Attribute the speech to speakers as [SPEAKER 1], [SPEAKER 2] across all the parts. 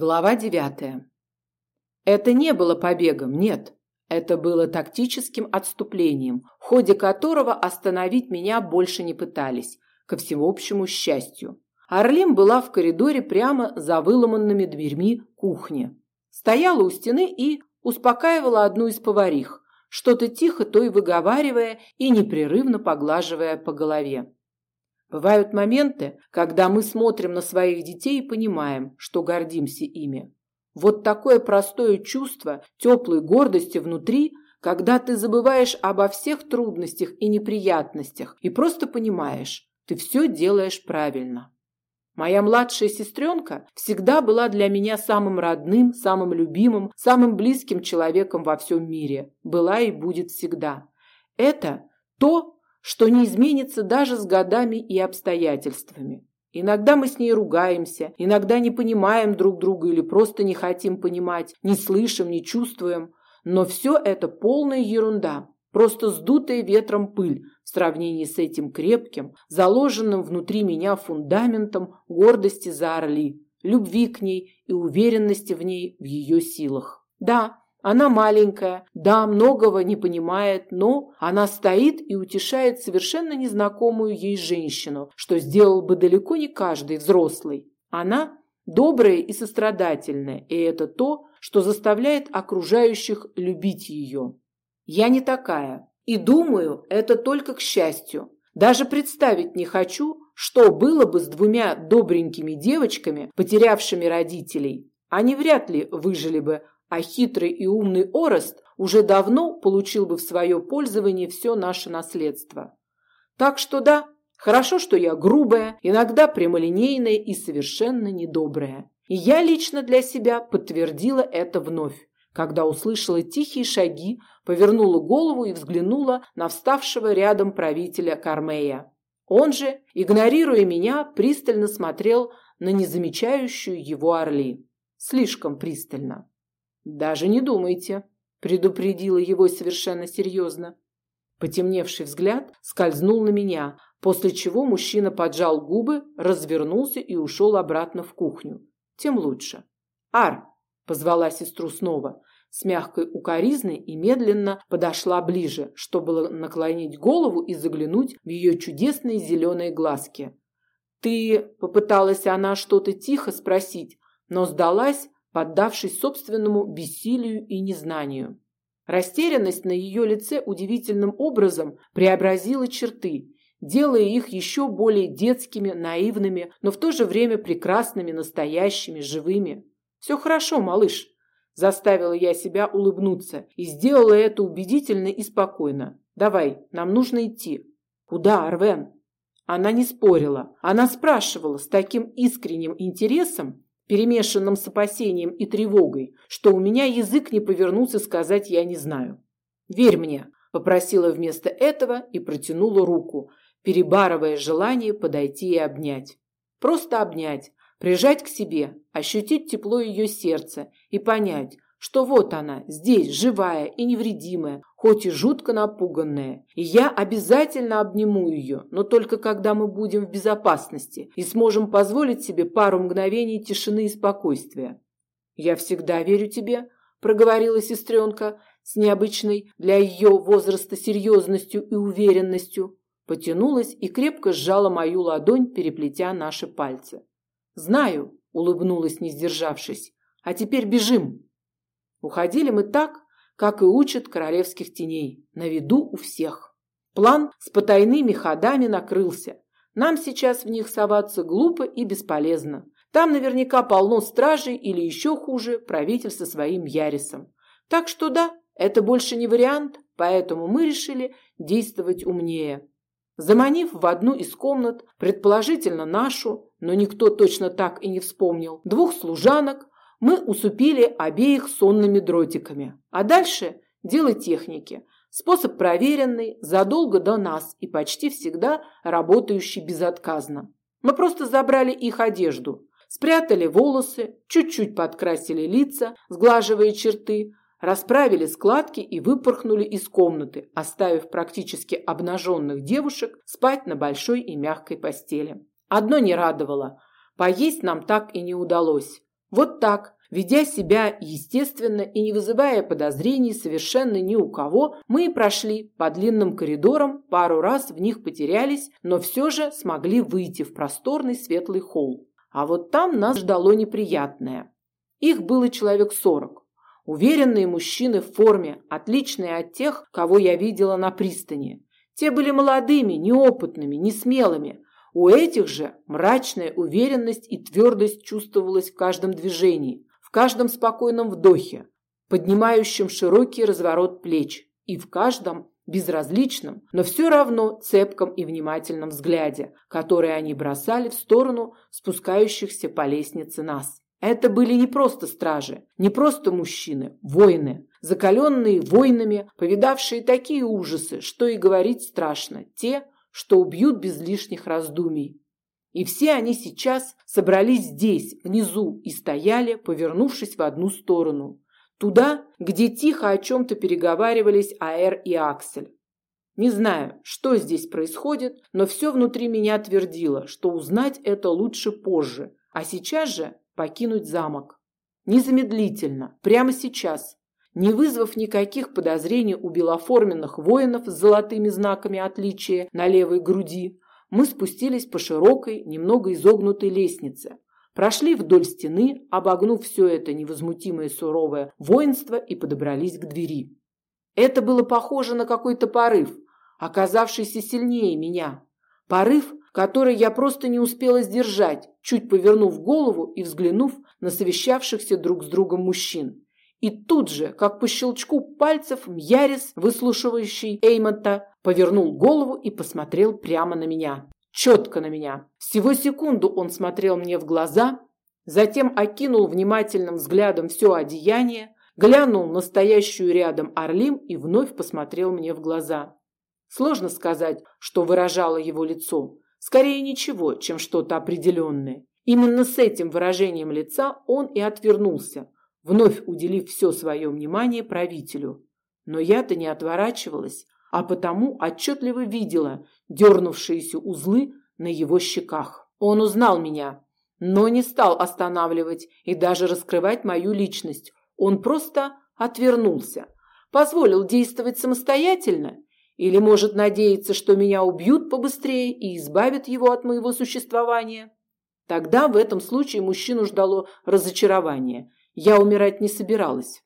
[SPEAKER 1] Глава девятая. Это не было побегом, нет. Это было тактическим отступлением, в ходе которого остановить меня больше не пытались, ко всеобщему счастью. Орлим была в коридоре прямо за выломанными дверьми кухни. Стояла у стены и успокаивала одну из поварих, что-то тихо той выговаривая и непрерывно поглаживая по голове. Бывают моменты, когда мы смотрим на своих детей и понимаем, что гордимся ими. Вот такое простое чувство теплой гордости внутри, когда ты забываешь обо всех трудностях и неприятностях и просто понимаешь, ты все делаешь правильно. Моя младшая сестренка всегда была для меня самым родным, самым любимым, самым близким человеком во всем мире. Была и будет всегда. Это то, что не изменится даже с годами и обстоятельствами. Иногда мы с ней ругаемся, иногда не понимаем друг друга или просто не хотим понимать, не слышим, не чувствуем. Но все это полная ерунда, просто сдутая ветром пыль в сравнении с этим крепким, заложенным внутри меня фундаментом гордости за Орли, любви к ней и уверенности в ней в ее силах. Да, она маленькая, да, многого не понимает, но она стоит и утешает совершенно незнакомую ей женщину, что сделал бы далеко не каждый взрослый. Она добрая и сострадательная, и это то, что заставляет окружающих любить ее. Я не такая, и думаю, это только к счастью. Даже представить не хочу, что было бы с двумя добренькими девочками, потерявшими родителей. Они вряд ли выжили бы а хитрый и умный Орест уже давно получил бы в свое пользование все наше наследство. Так что да, хорошо, что я грубая, иногда прямолинейная и совершенно недобрая. И я лично для себя подтвердила это вновь, когда услышала тихие шаги, повернула голову и взглянула на вставшего рядом правителя Кармея. Он же, игнорируя меня, пристально смотрел на незамечающую его Орли. Слишком пристально. Даже не думайте, предупредила его совершенно серьезно. Потемневший взгляд скользнул на меня, после чего мужчина поджал губы, развернулся и ушел обратно в кухню. Тем лучше. Ар, позвала сестру снова, с мягкой укоризной и медленно подошла ближе, чтобы наклонить голову и заглянуть в ее чудесные зеленые глазки. Ты попыталась она что-то тихо спросить, но сдалась, поддавшись собственному бессилию и незнанию. Растерянность на ее лице удивительным образом преобразила черты, делая их еще более детскими, наивными, но в то же время прекрасными, настоящими, живыми. «Все хорошо, малыш», – заставила я себя улыбнуться и сделала это убедительно и спокойно. «Давай, нам нужно идти». «Куда, Арвен?» Она не спорила. Она спрашивала с таким искренним интересом, перемешанном с опасением и тревогой, что у меня язык не повернулся сказать «я не знаю». «Верь мне», – попросила вместо этого и протянула руку, перебарывая желание подойти и обнять. Просто обнять, прижать к себе, ощутить тепло ее сердца и понять, что вот она, здесь, живая и невредимая, хоть и жутко напуганная. И я обязательно обниму ее, но только когда мы будем в безопасности и сможем позволить себе пару мгновений тишины и спокойствия. «Я всегда верю тебе», – проговорила сестренка с необычной для ее возраста серьезностью и уверенностью. Потянулась и крепко сжала мою ладонь, переплетя наши пальцы. «Знаю», – улыбнулась, не сдержавшись. «А теперь бежим». Уходили мы так, как и учат королевских теней, на виду у всех. План с потайными ходами накрылся. Нам сейчас в них соваться глупо и бесполезно. Там наверняка полно стражей или еще хуже, правитель со своим Ярисом. Так что да, это больше не вариант, поэтому мы решили действовать умнее. Заманив в одну из комнат, предположительно нашу, но никто точно так и не вспомнил, двух служанок, мы усупили обеих сонными дротиками. А дальше дело техники. Способ проверенный, задолго до нас и почти всегда работающий безотказно. Мы просто забрали их одежду, спрятали волосы, чуть-чуть подкрасили лица, сглаживая черты, расправили складки и выпорхнули из комнаты, оставив практически обнаженных девушек спать на большой и мягкой постели. Одно не радовало – поесть нам так и не удалось. Вот так, ведя себя естественно и не вызывая подозрений совершенно ни у кого, мы и прошли по длинным коридорам, пару раз в них потерялись, но все же смогли выйти в просторный светлый холл. А вот там нас ждало неприятное. Их было человек сорок. Уверенные мужчины в форме, отличные от тех, кого я видела на пристани. Те были молодыми, неопытными, несмелыми. У этих же мрачная уверенность и твердость чувствовалась в каждом движении, в каждом спокойном вдохе, поднимающем широкий разворот плеч, и в каждом безразличном, но все равно цепком и внимательном взгляде, который они бросали в сторону спускающихся по лестнице нас. Это были не просто стражи, не просто мужчины, воины, закаленные войнами, повидавшие такие ужасы, что и говорить страшно, те, что убьют без лишних раздумий. И все они сейчас собрались здесь, внизу, и стояли, повернувшись в одну сторону, туда, где тихо о чем-то переговаривались Аэр и Аксель. Не знаю, что здесь происходит, но все внутри меня твердило, что узнать это лучше позже, а сейчас же покинуть замок. Незамедлительно, прямо сейчас, не вызвав никаких подозрений у белоформенных воинов с золотыми знаками отличия на левой груди, мы спустились по широкой, немного изогнутой лестнице, прошли вдоль стены, обогнув все это невозмутимое суровое воинство и подобрались к двери. Это было похоже на какой-то порыв, оказавшийся сильнее меня. Порыв, который я просто не успела сдержать, чуть повернув голову и взглянув на совещавшихся друг с другом мужчин. И тут же, как по щелчку пальцев, Мьярис, выслушивающий Эймонта, повернул голову и посмотрел прямо на меня. Четко на меня. Всего секунду он смотрел мне в глаза, затем окинул внимательным взглядом все одеяние, глянул на стоящую рядом Орлим и вновь посмотрел мне в глаза. Сложно сказать, что выражало его лицо. Скорее ничего, чем что-то определенное. Именно с этим выражением лица он и отвернулся, вновь уделив все свое внимание правителю. Но я-то не отворачивалась, а потому отчетливо видела дернувшиеся узлы на его щеках. Он узнал меня, но не стал останавливать и даже раскрывать мою личность. Он просто отвернулся, позволил действовать самостоятельно или может надеяться, что меня убьют побыстрее и избавят его от моего существования? Тогда в этом случае мужчину ждало разочарование. Я умирать не собиралась.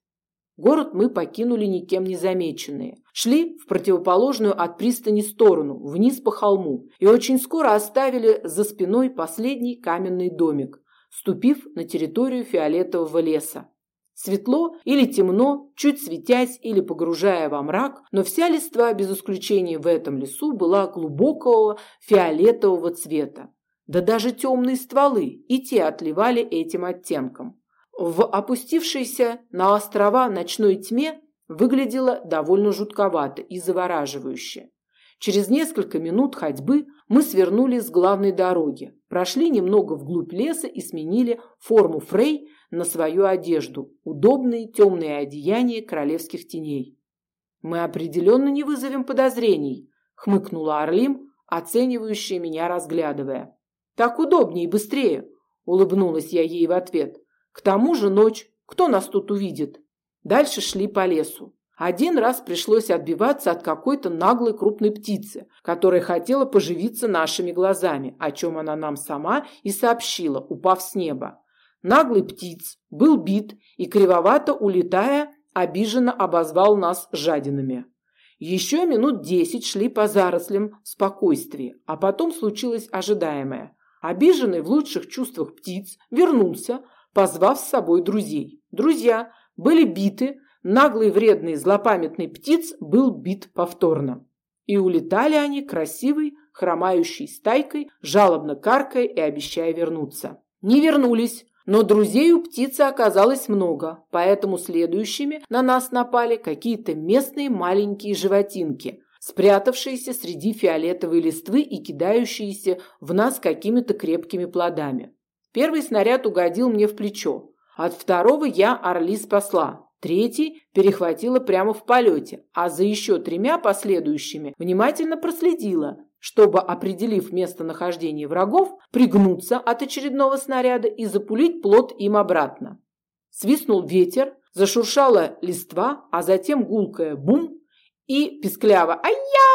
[SPEAKER 1] Город мы покинули никем не замеченные. Шли в противоположную от пристани сторону, вниз по холму, и очень скоро оставили за спиной последний каменный домик, ступив на территорию фиолетового леса. Светло или темно, чуть светясь или погружая во мрак, но вся листва без исключения в этом лесу была глубокого фиолетового цвета. Да даже темные стволы и те отливали этим оттенком. В опустившейся на острова ночной тьме выглядело довольно жутковато и завораживающе. Через несколько минут ходьбы мы свернули с главной дороги, прошли немного вглубь леса и сменили форму фрей на свою одежду, удобные темные одеяния королевских теней. «Мы определенно не вызовем подозрений», — хмыкнула Орлим, оценивающая меня разглядывая. «Так удобнее и быстрее», — улыбнулась я ей в ответ. «К тому же ночь. Кто нас тут увидит?» Дальше шли по лесу. Один раз пришлось отбиваться от какой-то наглой крупной птицы, которая хотела поживиться нашими глазами, о чем она нам сама и сообщила, упав с неба. Наглый птиц был бит и, кривовато улетая, обиженно обозвал нас жадинами. Еще минут десять шли по зарослям в спокойствии, а потом случилось ожидаемое. Обиженный в лучших чувствах птиц вернулся, позвав с собой друзей. Друзья были биты, наглый вредный злопамятный птиц был бит повторно. И улетали они красивой, хромающей стайкой, жалобно каркая и обещая вернуться. Не вернулись, но друзей у птицы оказалось много, поэтому следующими на нас напали какие-то местные маленькие животинки, спрятавшиеся среди фиолетовой листвы и кидающиеся в нас какими-то крепкими плодами. Первый снаряд угодил мне в плечо. От второго я орли спасла. Третий перехватила прямо в полете, а за еще тремя последующими внимательно проследила, чтобы, определив местонахождение врагов, пригнуться от очередного снаряда и запулить плот им обратно. Свистнул ветер, зашуршала листва, а затем гулкое «бум» и пискляво «Ай-я!»,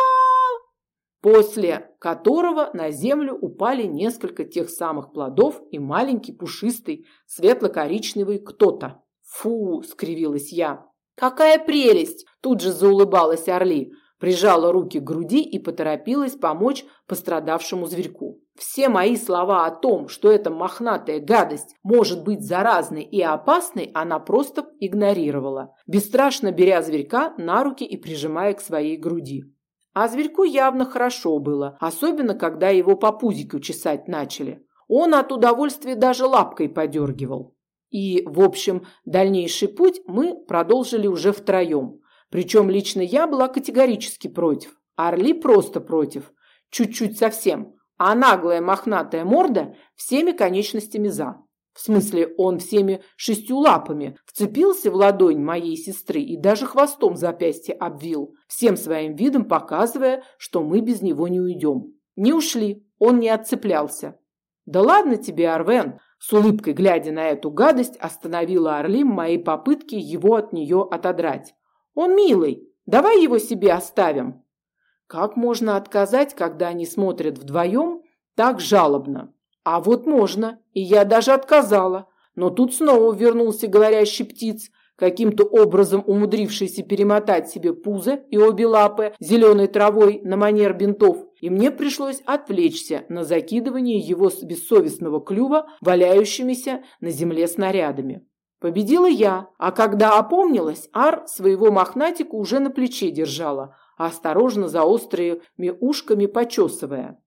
[SPEAKER 1] после которого на землю упали несколько тех самых плодов и маленький пушистый светло-коричневый кто-то. «Фу!» – скривилась я. «Какая прелесть!» – тут же заулыбалась Орли – прижала руки к груди и поторопилась помочь пострадавшему зверьку. Все мои слова о том, что эта мохнатая гадость может быть заразной и опасной, она просто игнорировала, бесстрашно беря зверька на руки и прижимая к своей груди. А зверьку явно хорошо было, особенно когда его по пузику чесать начали. Он от удовольствия даже лапкой подергивал. И, в общем, дальнейший путь мы продолжили уже втроем. Причем лично я была категорически против, Орли просто против. Чуть-чуть совсем. А наглая мохнатая морда всеми конечностями за. В смысле, он всеми шестью лапами вцепился в ладонь моей сестры и даже хвостом запястье обвил, всем своим видом показывая, что мы без него не уйдем. Не ушли, он не отцеплялся. «Да ладно тебе, Арвен!» С улыбкой глядя на эту гадость, остановила Орлим мои попытки его от нее отодрать. Он милый, давай его себе оставим. Как можно отказать, когда они смотрят вдвоем так жалобно? А вот можно, и я даже отказала. Но тут снова вернулся говорящий птиц, каким-то образом умудрившийся перемотать себе пузо и обе лапы зеленой травой на манер бинтов, и мне пришлось отвлечься на закидывание его бессовестного клюва валяющимися на земле снарядами. Победила я, а когда опомнилась, Ар своего мохнатика уже на плече держала, осторожно за острыми ушками почесывая.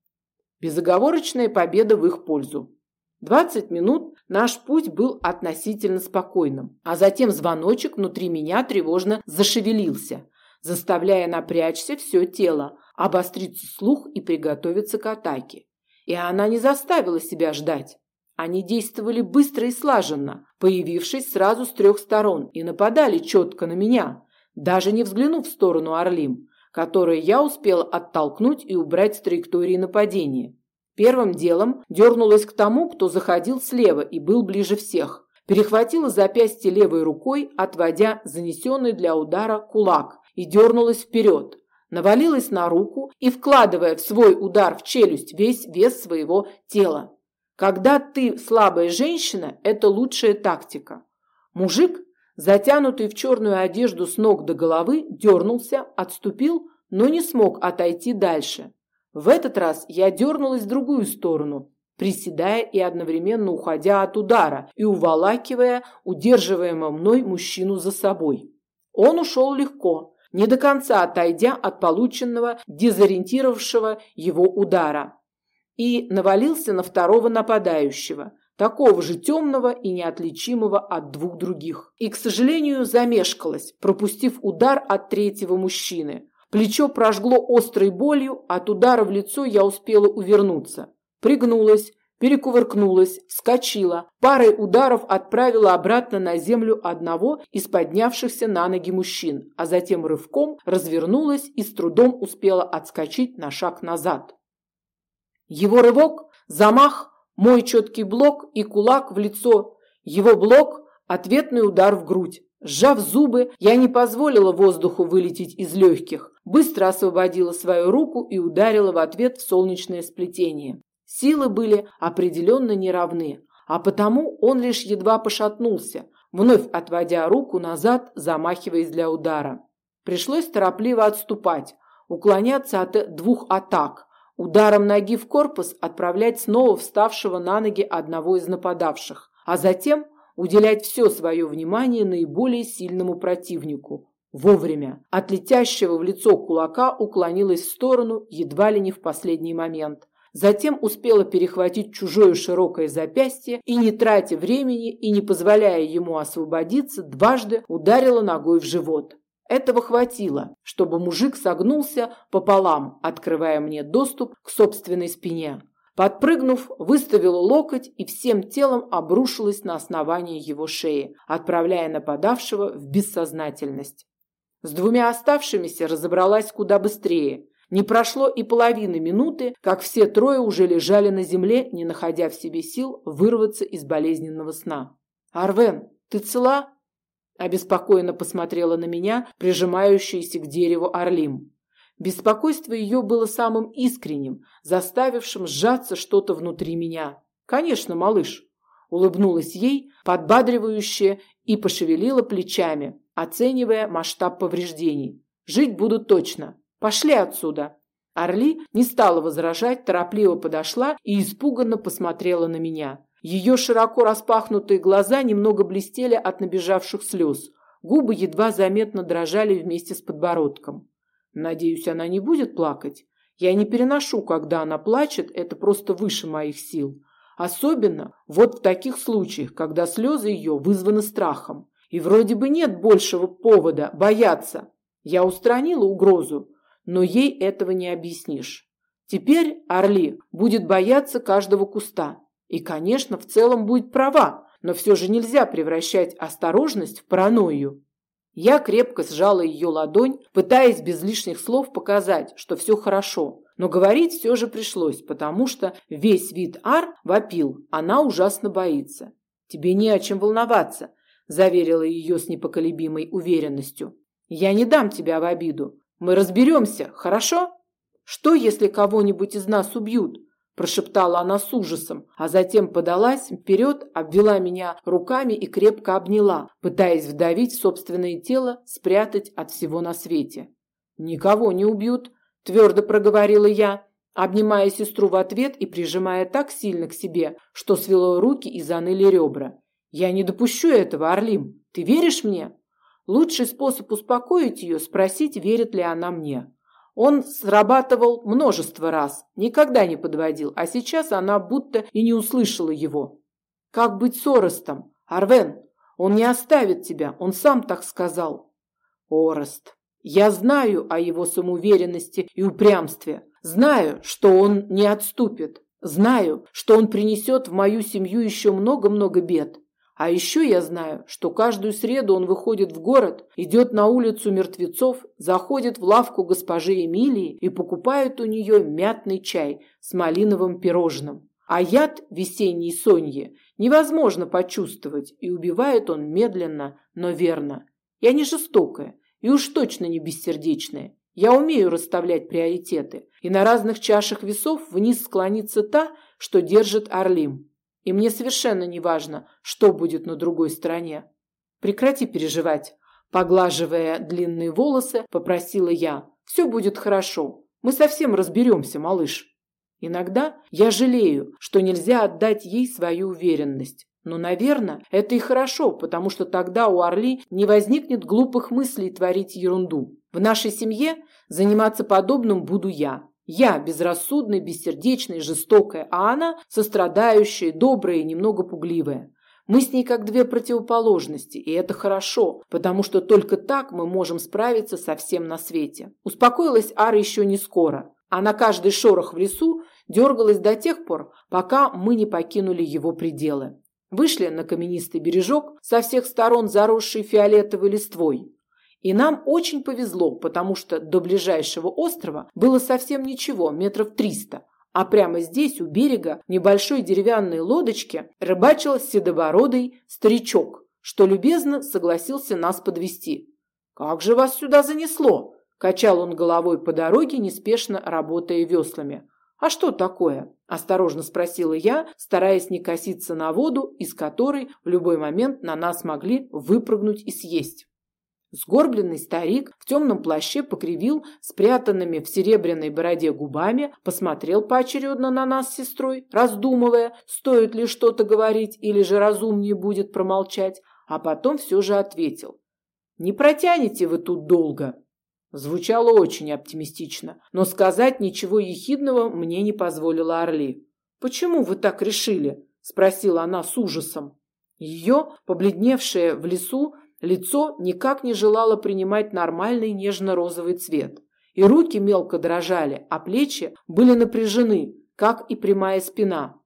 [SPEAKER 1] Безоговорочная победа в их пользу. Двадцать минут наш путь был относительно спокойным, а затем звоночек внутри меня тревожно зашевелился, заставляя напрячься все тело, обостриться слух и приготовиться к атаке. И она не заставила себя ждать. Они действовали быстро и слаженно, появившись сразу с трех сторон, и нападали четко на меня, даже не взглянув в сторону Орлим, которые я успела оттолкнуть и убрать с траектории нападения. Первым делом дернулась к тому, кто заходил слева и был ближе всех. Перехватила запястье левой рукой, отводя занесенный для удара кулак, и дернулась вперед. Навалилась на руку и, вкладывая в свой удар в челюсть весь вес своего тела. Когда ты слабая женщина, это лучшая тактика. Мужик, затянутый в черную одежду с ног до головы, дернулся, отступил, но не смог отойти дальше. В этот раз я дернулась в другую сторону, приседая и одновременно уходя от удара и уволакивая удерживаемого мной мужчину за собой. Он ушел легко, не до конца отойдя от полученного, дезориентировавшего его удара и навалился на второго нападающего, такого же темного и неотличимого от двух других. И, к сожалению, замешкалась, пропустив удар от третьего мужчины. Плечо прожгло острой болью, от удара в лицо я успела увернуться. Пригнулась, перекувыркнулась, вскочила, парой ударов отправила обратно на землю одного из поднявшихся на ноги мужчин, а затем рывком развернулась и с трудом успела отскочить на шаг назад. Его рывок, замах, мой четкий блок и кулак в лицо. Его блок – ответный удар в грудь. Сжав зубы, я не позволила воздуху вылететь из легких. Быстро освободила свою руку и ударила в ответ в солнечное сплетение. Силы были определенно неравны, а потому он лишь едва пошатнулся, вновь отводя руку назад, замахиваясь для удара. Пришлось торопливо отступать, уклоняться от двух атак, Ударом ноги в корпус отправлять снова вставшего на ноги одного из нападавших, а затем уделять все свое внимание наиболее сильному противнику. Вовремя. От летящего в лицо кулака уклонилась в сторону едва ли не в последний момент. Затем успела перехватить чужое широкое запястье и, не тратя времени и не позволяя ему освободиться, дважды ударила ногой в живот. Этого хватило, чтобы мужик согнулся пополам, открывая мне доступ к собственной спине. Подпрыгнув, выставила локоть и всем телом обрушилась на основание его шеи, отправляя нападавшего в бессознательность. С двумя оставшимися разобралась куда быстрее. Не прошло и половины минуты, как все трое уже лежали на земле, не находя в себе сил вырваться из болезненного сна. «Арвен, ты цела?» Обеспокоенно посмотрела на меня, прижимающаяся к дереву Орлим. Беспокойство ее было самым искренним, заставившим сжаться что-то внутри меня. «Конечно, малыш», – улыбнулась ей, подбадривающе и пошевелила плечами, оценивая масштаб повреждений. «Жить буду точно. Пошли отсюда. Орли не стала возражать, торопливо подошла и испуганно посмотрела на меня. Ее широко распахнутые глаза немного блестели от набежавших слез. Губы едва заметно дрожали вместе с подбородком. Надеюсь, она не будет плакать. Я не переношу, когда она плачет, это просто выше моих сил. Особенно вот в таких случаях, когда слезы ее вызваны страхом. И вроде бы нет большего повода бояться. Я устранила угрозу, но ей этого не объяснишь. Теперь Орли будет бояться каждого куста. И, конечно, в целом будет права, но все же нельзя превращать осторожность в паранойю. Я крепко сжала ее ладонь, пытаясь без лишних слов показать, что все хорошо. Но говорить все же пришлось, потому что весь вид Ар вопил, она ужасно боится. «Тебе не о чем волноваться», – заверила ее с непоколебимой уверенностью. «Я не дам тебя в обиду. Мы разберемся, хорошо? Что, если кого-нибудь из нас убьют? Прошептала она с ужасом, а затем подалась вперед, обвела меня руками и крепко обняла, пытаясь вдавить собственное тело, спрятать от всего на свете. Никого не убьют, твердо проговорила я, обнимая сестру в ответ и прижимая так сильно к себе, что свело руки и заныли ребра. Я не допущу этого, Орлим. Ты веришь мне? Лучший способ успокоить ее – спросить, верит ли она мне. Он срабатывал множество раз, никогда не подводил, а сейчас она будто и не услышала его. «Как быть с Оростом? Арвен, он не оставит тебя, он сам так сказал». «Орест, я знаю о его самоуверенности и упрямстве, знаю, что он не отступит, знаю, что он принесет в мою семью еще много-много бед. А еще я знаю, что каждую среду он выходит в город, идет на улицу мертвецов, заходит в лавку госпожи Эмилии и покупает у нее мятный чай с малиновым пирожным. А яд весенней Соньи невозможно почувствовать, и убивает он медленно, но верно. Я не жестокая и уж точно не бессердечная. Я умею расставлять приоритеты, и на разных чашах весов вниз склонится та, что держит Орлим. И мне совершенно не важно, что будет на другой стороне. Прекрати переживать. Поглаживая длинные волосы, попросила я. Все будет хорошо. Мы совсем разберемся, малыш. Иногда я жалею, что нельзя отдать ей свою уверенность. Но, наверное, это и хорошо, потому что тогда у Орли не возникнет глупых мыслей творить ерунду. В нашей семье заниматься подобным буду я. Я безрассудная, бессердечная, жестокая, а она сострадающая, добрая и немного пугливая. Мы с ней как две противоположности, и это хорошо, потому что только так мы можем справиться со всем на свете. Успокоилась Ара еще не скоро. а на каждый шорох в лесу дергалась до тех пор, пока мы не покинули его пределы. Вышли на каменистый бережок, со всех сторон заросший фиолетовой листвой. И нам очень повезло, потому что до ближайшего острова было совсем ничего, метров триста. А прямо здесь, у берега, небольшой деревянной лодочке, рыбачил седобородый старичок, что любезно согласился нас подвести. «Как же вас сюда занесло?» – качал он головой по дороге, неспешно работая веслами. «А что такое?» – осторожно спросила я, стараясь не коситься на воду, из которой в любой момент на нас могли выпрыгнуть и съесть. Сгорбленный старик в темном плаще покривил спрятанными в серебряной бороде губами, посмотрел поочередно на нас с сестрой, раздумывая, стоит ли что-то говорить или же разумнее будет промолчать, а потом все же ответил. «Не протянете вы тут долго?» Звучало очень оптимистично, но сказать ничего ехидного мне не позволила Орли. «Почему вы так решили?» – спросила она с ужасом. Ее, побледневшая в лесу, Лицо никак не желало принимать нормальный нежно-розовый цвет. И руки мелко дрожали, а плечи были напряжены, как и прямая спина.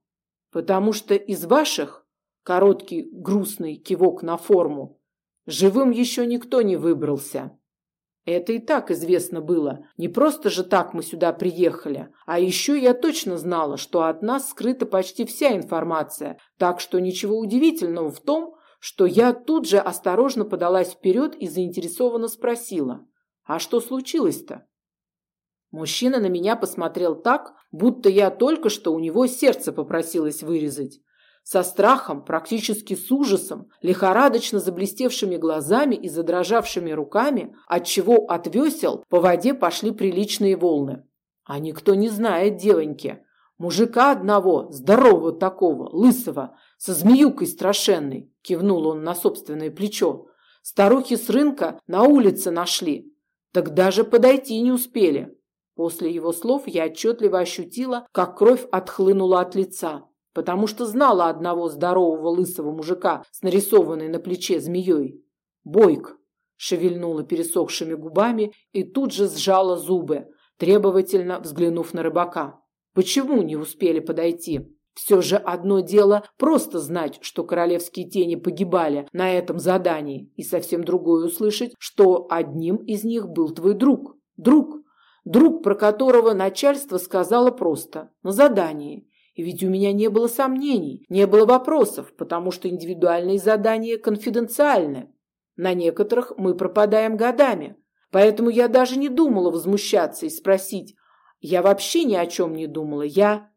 [SPEAKER 1] Потому что из ваших, короткий грустный кивок на форму, живым еще никто не выбрался. Это и так известно было. Не просто же так мы сюда приехали. А еще я точно знала, что от нас скрыта почти вся информация. Так что ничего удивительного в том, что я тут же осторожно подалась вперед и заинтересованно спросила. А что случилось-то? Мужчина на меня посмотрел так, будто я только что у него сердце попросилось вырезать со страхом, практически с ужасом, лихорадочно заблестевшими глазами и задрожавшими руками, отчего от весел по воде пошли приличные волны. А никто не знает девоньки. Мужика одного, здорового такого, лысого, со змеюкой страшенной, кивнул он на собственное плечо. Старухи с рынка на улице нашли. Так даже подойти не успели. После его слов я отчетливо ощутила, как кровь отхлынула от лица потому что знала одного здорового лысого мужика с нарисованной на плече змеей. Бойк шевельнула пересохшими губами и тут же сжала зубы, требовательно взглянув на рыбака. Почему не успели подойти? Все же одно дело просто знать, что королевские тени погибали на этом задании, и совсем другое услышать, что одним из них был твой друг. Друг. Друг, про которого начальство сказало просто «на задании». И ведь у меня не было сомнений, не было вопросов, потому что индивидуальные задания конфиденциальны. На некоторых мы пропадаем годами. Поэтому я даже не думала возмущаться и спросить. Я вообще ни о чем не думала. Я...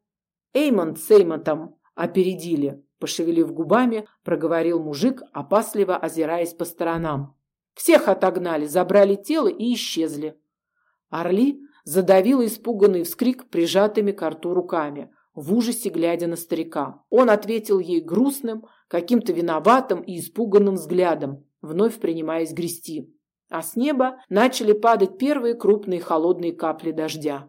[SPEAKER 1] Эймон с Эймонтом опередили. Пошевелив губами, проговорил мужик, опасливо озираясь по сторонам. Всех отогнали, забрали тело и исчезли. Орли задавила испуганный вскрик прижатыми к рту руками в ужасе глядя на старика. Он ответил ей грустным, каким-то виноватым и испуганным взглядом, вновь принимаясь грести. А с неба начали падать первые крупные холодные капли дождя.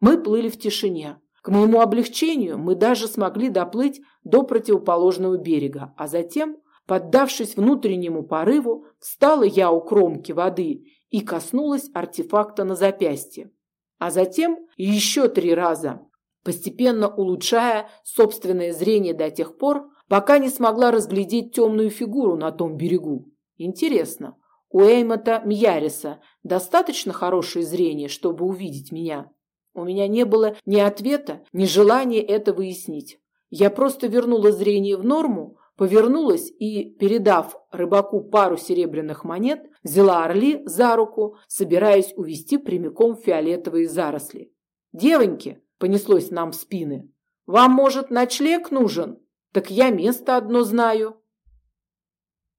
[SPEAKER 1] Мы плыли в тишине. К моему облегчению мы даже смогли доплыть до противоположного берега, а затем, поддавшись внутреннему порыву, встала я у кромки воды и коснулась артефакта на запястье. А затем еще три раза, постепенно улучшая собственное зрение до тех пор, пока не смогла разглядеть темную фигуру на том берегу. Интересно, у Эймота Мьяриса достаточно хорошее зрение, чтобы увидеть меня? У меня не было ни ответа, ни желания это выяснить. Я просто вернула зрение в норму, повернулась и, передав рыбаку пару серебряных монет, взяла Орли за руку, собираясь увести прямиком в фиолетовые заросли. «Девоньки, понеслось нам в спины. Вам, может, ночлег нужен? Так я место одно знаю.